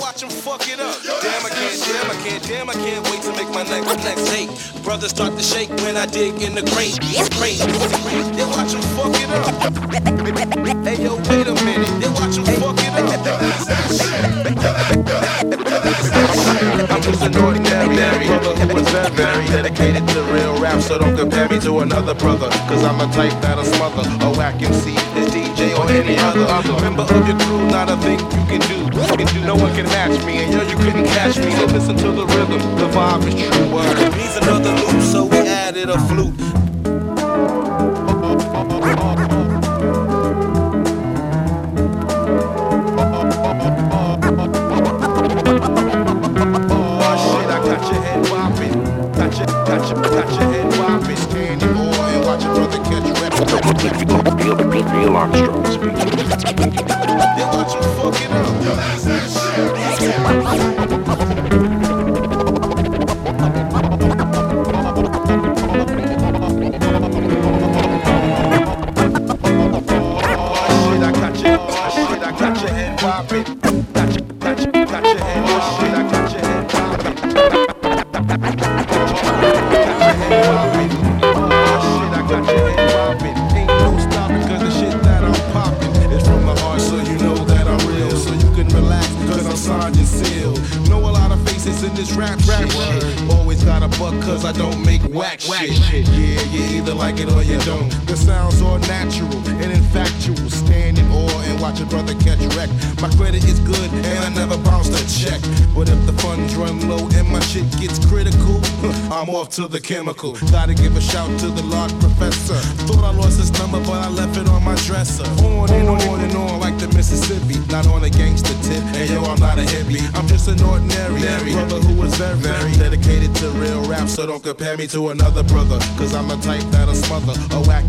watch him fuck it up. Damn, I can't, damn, I can't, damn, I can't wait to make my next, next take. Brothers start to shake when I dig in the crate. Crate, they watch him fuck it up. Hey yo, wait a minute, they watch him fuck it up. I'm just an ordinary brother who was very, dedicated to real rap, so don't compare me to another brother. Cause I'm a type that'll smother a whack MC, DJ or any other. Member of your crew, not a thing you can do. No one can match me, and yo, you couldn't catch me. So listen to the rhythm, the vibe is true word. He's another loop, so we added a flute. Real Armstrong speaking. Oh got your, oh got your head wobbling. Got your, got your, got your head, oh shit, I got your cause I'm Sergeant Seal. Know a lot of faces in this rap shit. Always got a buck, cause I don't make whack shit. Yeah, you either like it or you don't. The sounds all natural and infactual. Stand in awe and watch a brother catch wreck. My credit is good and I never bounced a check. But if the funds run low and my shit gets critical, I'm off to the chemical. Gotta give a shout to the large professor. Thought I lost his number, but I left it on my dresser. Not on a gangster tip. And yo, I'm not a hippie. I'm just an ordinary brother who was very, very dedicated to real rap. So don't compare me to another brother. Cause I'm the type that'll smother a whack